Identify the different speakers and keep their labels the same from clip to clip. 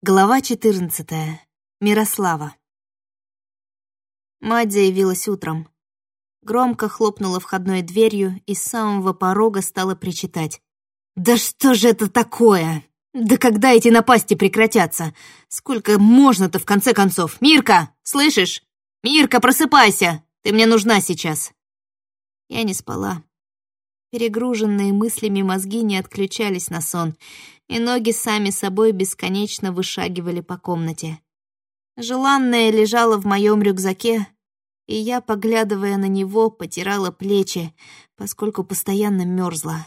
Speaker 1: Глава 14. Мирослава. Мать заявилась утром. Громко хлопнула входной дверью и с самого порога стала причитать. «Да что же это такое? Да когда эти напасти прекратятся? Сколько можно-то в конце концов? Мирка, слышишь? Мирка, просыпайся! Ты мне нужна сейчас!» Я не спала. Перегруженные мыслями мозги не отключались на сон, и ноги сами собой бесконечно вышагивали по комнате. Желанное лежало в моем рюкзаке, и я, поглядывая на него, потирала плечи, поскольку постоянно мерзла.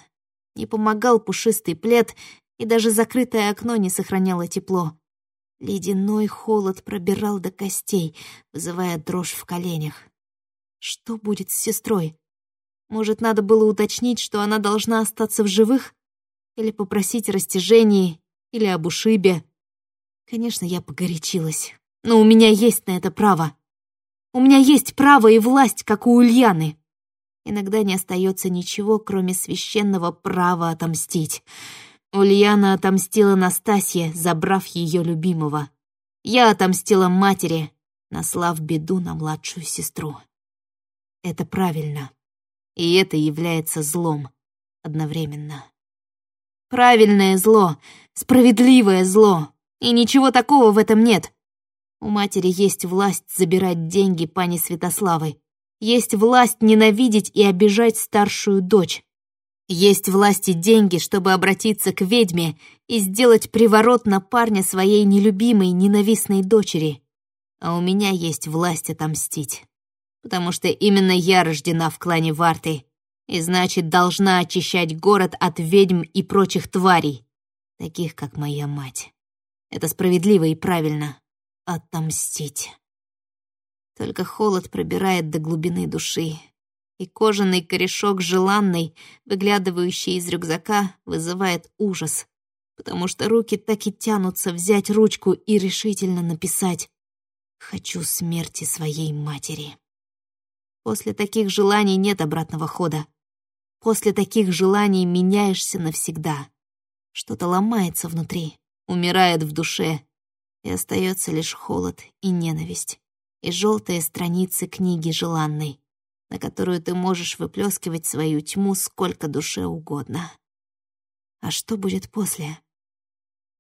Speaker 1: Не помогал пушистый плед, и даже закрытое окно не сохраняло тепло. Ледяной холод пробирал до костей, вызывая дрожь в коленях. Что будет с сестрой? Может, надо было уточнить, что она должна остаться в живых? Или попросить о растяжении, или об ушибе? Конечно, я погорячилась. Но у меня есть на это право. У меня есть право и власть, как у Ульяны. Иногда не остается ничего, кроме священного права отомстить. Ульяна отомстила Настасье, забрав ее любимого. Я отомстила матери, наслав беду на младшую сестру. Это правильно. И это является злом одновременно. Правильное зло, справедливое зло. И ничего такого в этом нет. У матери есть власть забирать деньги пани Святославы. Есть власть ненавидеть и обижать старшую дочь. Есть власть и деньги, чтобы обратиться к ведьме и сделать приворот на парня своей нелюбимой, ненавистной дочери. А у меня есть власть отомстить потому что именно я рождена в клане Варты, и значит, должна очищать город от ведьм и прочих тварей, таких, как моя мать. Это справедливо и правильно. Отомстить. Только холод пробирает до глубины души, и кожаный корешок желанный, выглядывающий из рюкзака, вызывает ужас, потому что руки так и тянутся взять ручку и решительно написать «Хочу смерти своей матери». После таких желаний нет обратного хода. После таких желаний меняешься навсегда. Что-то ломается внутри, умирает в душе, и остается лишь холод и ненависть, и желтые страницы книги желанной, на которую ты можешь выплескивать свою тьму сколько душе угодно. А что будет после?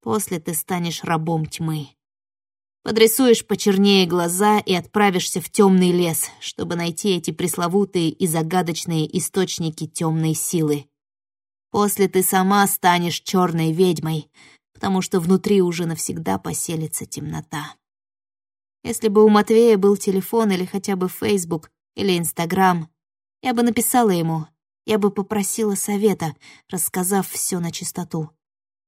Speaker 1: После ты станешь рабом тьмы. Подрисуешь почернее глаза и отправишься в темный лес, чтобы найти эти пресловутые и загадочные источники темной силы. После ты сама станешь черной ведьмой, потому что внутри уже навсегда поселится темнота. Если бы у Матвея был телефон или хотя бы Фейсбук или Инстаграм, я бы написала ему, я бы попросила совета, рассказав все на чистоту.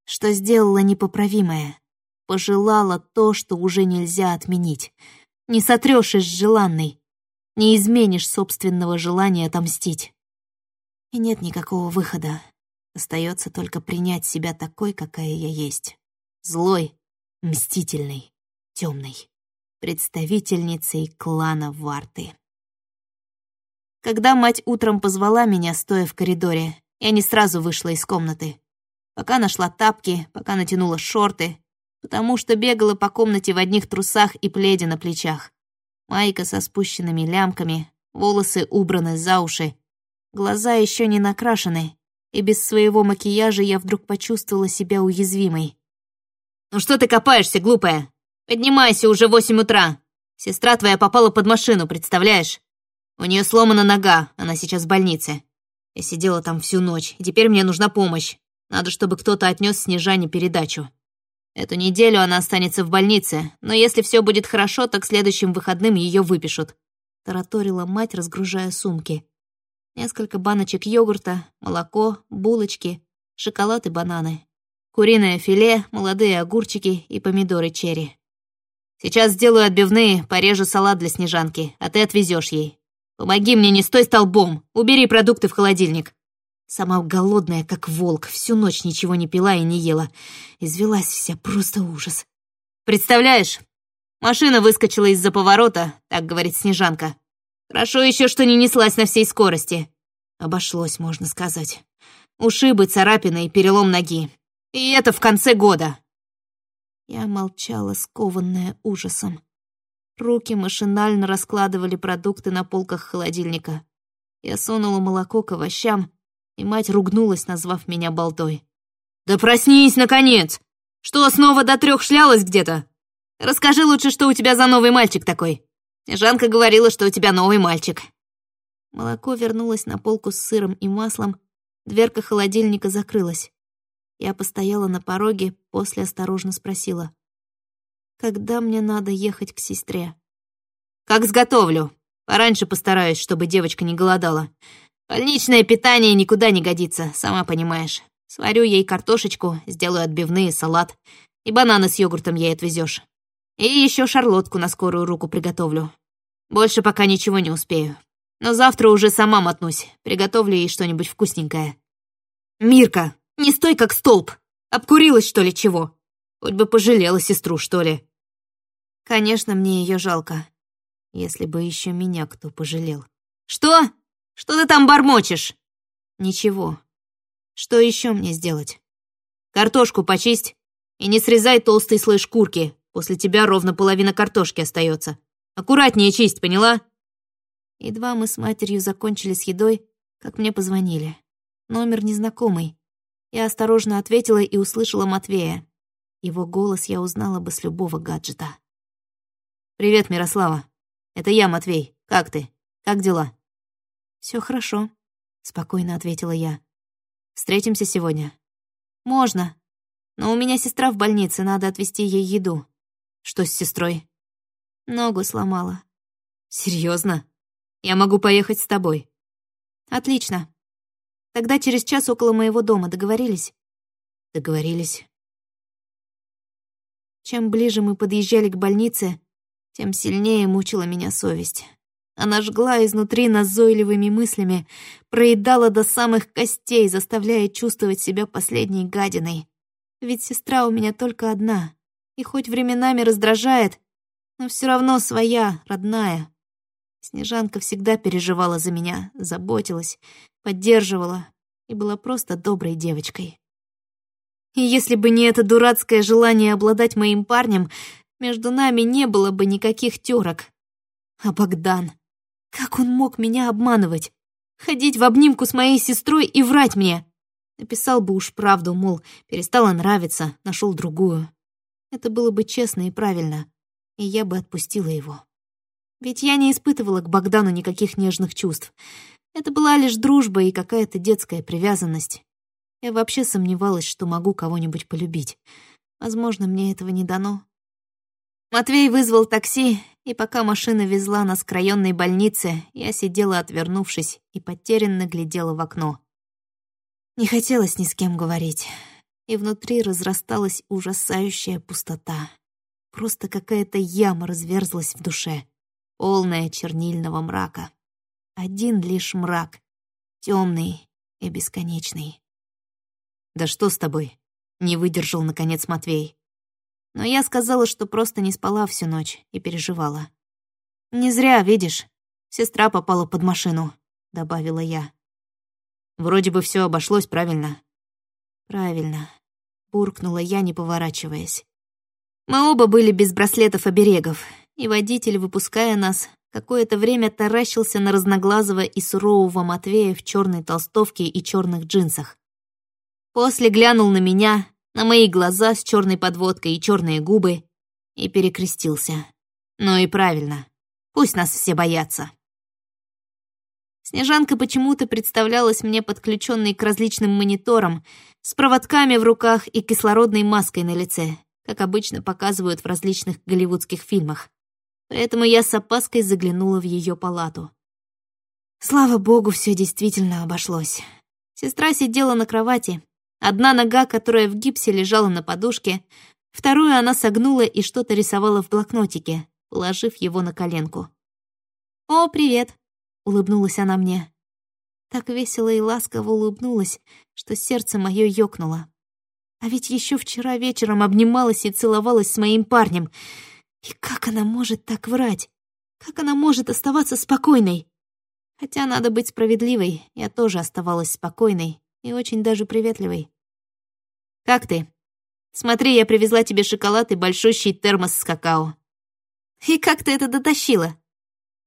Speaker 1: Что сделала непоправимое, пожелала то, что уже нельзя отменить. Не сотрешь из желанной, не изменишь собственного желания отомстить. И нет никакого выхода. Остается только принять себя такой, какая я есть. Злой, мстительный, темный, представительницей клана Варты. Когда мать утром позвала меня, стоя в коридоре, я не сразу вышла из комнаты. Пока нашла тапки, пока натянула шорты, потому что бегала по комнате в одних трусах и пледе на плечах. Майка со спущенными лямками, волосы убраны за уши, глаза еще не накрашены, и без своего макияжа я вдруг почувствовала себя уязвимой. «Ну что ты копаешься, глупая? Поднимайся, уже восемь утра. Сестра твоя попала под машину, представляешь? У нее сломана нога, она сейчас в больнице. Я сидела там всю ночь, и теперь мне нужна помощь. Надо, чтобы кто-то отнес Снежане передачу. Эту неделю она останется в больнице, но если все будет хорошо, так следующим выходным ее выпишут», — тараторила мать, разгружая сумки. Несколько баночек йогурта, молоко, булочки, шоколад и бананы. Куриное филе, молодые огурчики и помидоры черри. «Сейчас сделаю отбивные, порежу салат для Снежанки, а ты отвезешь ей. Помоги мне, не стой столбом, убери продукты в холодильник. Сама голодная, как волк, всю ночь ничего не пила и не ела. Извелась вся, просто ужас. «Представляешь, машина выскочила из-за поворота», — так говорит Снежанка. «Хорошо еще, что не неслась на всей скорости». Обошлось, можно сказать. Ушибы, царапины и перелом ноги. И это в конце года. Я молчала, скованная ужасом. Руки машинально раскладывали продукты на полках холодильника. Я сунула молоко к овощам, и мать ругнулась, назвав меня болтой. «Да проснись, наконец! Что, снова до трех шлялась где-то? Расскажи лучше, что у тебя за новый мальчик такой. Жанка говорила, что у тебя новый мальчик». Молоко вернулось на полку с сыром и маслом, дверка холодильника закрылась. Я постояла на пороге, после осторожно спросила. «Когда мне надо ехать к сестре?» «Как сготовлю. Пораньше постараюсь, чтобы девочка не голодала. Больничное питание никуда не годится, сама понимаешь. Сварю ей картошечку, сделаю отбивные, салат. И бананы с йогуртом ей отвезешь. И еще шарлотку на скорую руку приготовлю. Больше пока ничего не успею. Но завтра уже сама мотнусь, приготовлю ей что-нибудь вкусненькое. Мирка, не стой как столб. Обкурилась, что ли, чего? Хоть бы пожалела сестру, что ли. Конечно, мне ее жалко. Если бы еще меня кто пожалел. Что? Что ты там бормочешь? Ничего. Что еще мне сделать? Картошку почисть и не срезай толстый слой шкурки. После тебя ровно половина картошки остается. Аккуратнее чисть, поняла? Едва мы с матерью закончили с едой, как мне позвонили. Номер незнакомый. Я осторожно ответила и услышала Матвея. Его голос я узнала бы с любого гаджета. «Привет, Мирослава. Это я, Матвей. Как ты? Как дела?» Все хорошо», — спокойно ответила я. «Встретимся сегодня?» «Можно. Но у меня сестра в больнице, надо отвезти ей еду». «Что с сестрой?» «Ногу сломала». Серьезно? Я могу поехать с тобой». «Отлично. Тогда через час около моего дома. Договорились?» «Договорились». Чем ближе мы подъезжали к больнице, тем сильнее мучила меня совесть. Она жгла изнутри назойливыми мыслями, проедала до самых костей, заставляя чувствовать себя последней гадиной. Ведь сестра у меня только одна, и хоть временами раздражает, но все равно своя, родная. Снежанка всегда переживала за меня, заботилась, поддерживала и была просто доброй девочкой. И если бы не это дурацкое желание обладать моим парнем, между нами не было бы никаких тёрок. А Богдан... Как он мог меня обманывать? Ходить в обнимку с моей сестрой и врать мне? Написал бы уж правду, мол, перестала нравиться, нашел другую. Это было бы честно и правильно, и я бы отпустила его. Ведь я не испытывала к Богдану никаких нежных чувств. Это была лишь дружба и какая-то детская привязанность. Я вообще сомневалась, что могу кого-нибудь полюбить. Возможно, мне этого не дано. Матвей вызвал такси, и пока машина везла нас к районной больнице, я сидела, отвернувшись, и потерянно глядела в окно. Не хотелось ни с кем говорить, и внутри разрасталась ужасающая пустота. Просто какая-то яма разверзлась в душе, полная чернильного мрака. Один лишь мрак, темный и бесконечный. «Да что с тобой?» — не выдержал, наконец, Матвей. Но я сказала, что просто не спала всю ночь и переживала. «Не зря, видишь, сестра попала под машину», — добавила я. «Вроде бы все обошлось правильно». «Правильно», — буркнула я, не поворачиваясь. Мы оба были без браслетов-оберегов, и водитель, выпуская нас, какое-то время таращился на разноглазого и сурового Матвея в черной толстовке и черных джинсах. После глянул на меня, на мои глаза с черной подводкой и черные губы и перекрестился. Ну и правильно. Пусть нас все боятся. Снежанка почему-то представлялась мне подключенной к различным мониторам, с проводками в руках и кислородной маской на лице, как обычно показывают в различных голливудских фильмах. Поэтому я с опаской заглянула в ее палату. Слава богу, все действительно обошлось. Сестра сидела на кровати, Одна нога, которая в гипсе лежала на подушке, вторую она согнула и что-то рисовала в блокнотике, положив его на коленку. «О, привет!» — улыбнулась она мне. Так весело и ласково улыбнулась, что сердце мое ёкнуло. А ведь еще вчера вечером обнималась и целовалась с моим парнем. И как она может так врать? Как она может оставаться спокойной? Хотя надо быть справедливой, я тоже оставалась спокойной и очень даже приветливой. «Как ты?» Смотри, я привезла тебе шоколад и большущий термос с какао. И как ты это дотащила?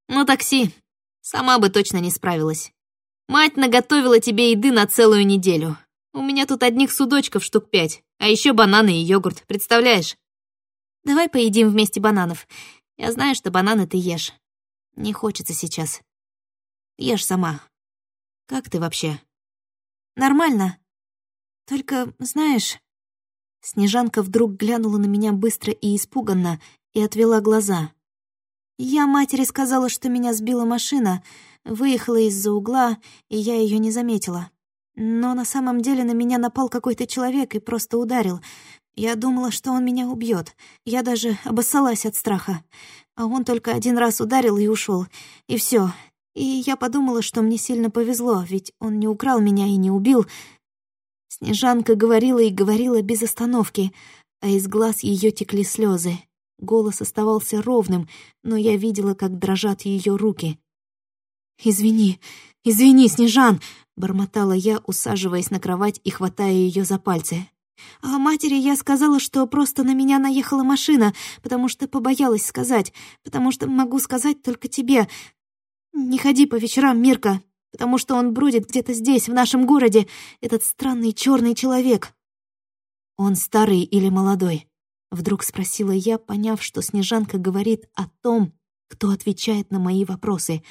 Speaker 1: Ну, такси. Сама бы точно не справилась. Мать наготовила тебе еды на целую неделю. У меня тут одних судочков штук пять, а еще бананы и йогурт, представляешь? Давай поедим вместе бананов. Я знаю, что бананы ты ешь. Не хочется сейчас. Ешь сама. Как ты вообще? Нормально. Только, знаешь... Снежанка вдруг глянула на меня быстро и испуганно и отвела глаза. Я матери сказала, что меня сбила машина, выехала из-за угла, и я ее не заметила. Но на самом деле на меня напал какой-то человек и просто ударил. Я думала, что он меня убьет. Я даже обоссалась от страха. А он только один раз ударил и ушел. И все. И я подумала, что мне сильно повезло, ведь он не украл меня и не убил. Снежанка говорила и говорила без остановки, а из глаз ее текли слезы. Голос оставался ровным, но я видела, как дрожат ее руки. «Извини, извини, Снежан!» — бормотала я, усаживаясь на кровать и хватая ее за пальцы. А матери я сказала, что просто на меня наехала машина, потому что побоялась сказать, потому что могу сказать только тебе. Не ходи по вечерам, Мирка, потому что он бродит где-то здесь, в нашем городе, этот странный черный человек. Он старый или молодой? Вдруг спросила я, поняв, что Снежанка говорит о том, кто отвечает на мои вопросы.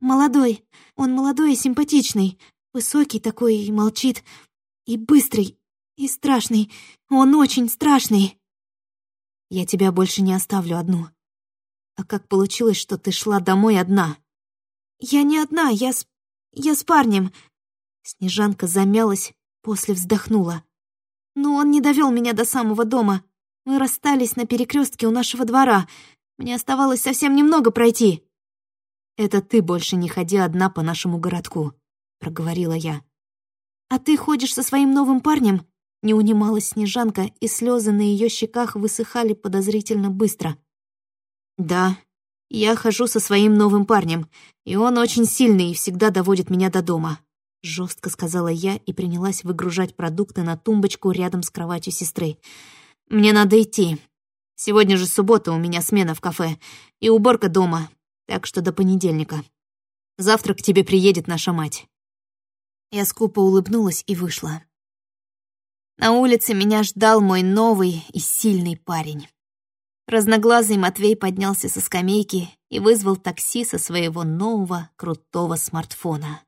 Speaker 1: «Молодой. Он молодой и симпатичный. Высокий такой и молчит. И быстрый, и страшный. Он очень страшный. Я тебя больше не оставлю одну. А как получилось, что ты шла домой одна? Я не одна, я с... я с парнем. Снежанка замялась, после вздохнула. Но он не довел меня до самого дома. Мы расстались на перекрестке у нашего двора. Мне оставалось совсем немного пройти. «Это ты больше не ходи одна по нашему городку», — проговорила я. «А ты ходишь со своим новым парнем?» Не унималась Снежанка, и слезы на ее щеках высыхали подозрительно быстро. «Да, я хожу со своим новым парнем, и он очень сильный и всегда доводит меня до дома», — жестко сказала я и принялась выгружать продукты на тумбочку рядом с кроватью сестры. «Мне надо идти. Сегодня же суббота, у меня смена в кафе, и уборка дома, так что до понедельника. Завтра к тебе приедет наша мать». Я скупо улыбнулась и вышла. На улице меня ждал мой новый и сильный парень. Разноглазый Матвей поднялся со скамейки и вызвал такси со своего нового крутого смартфона.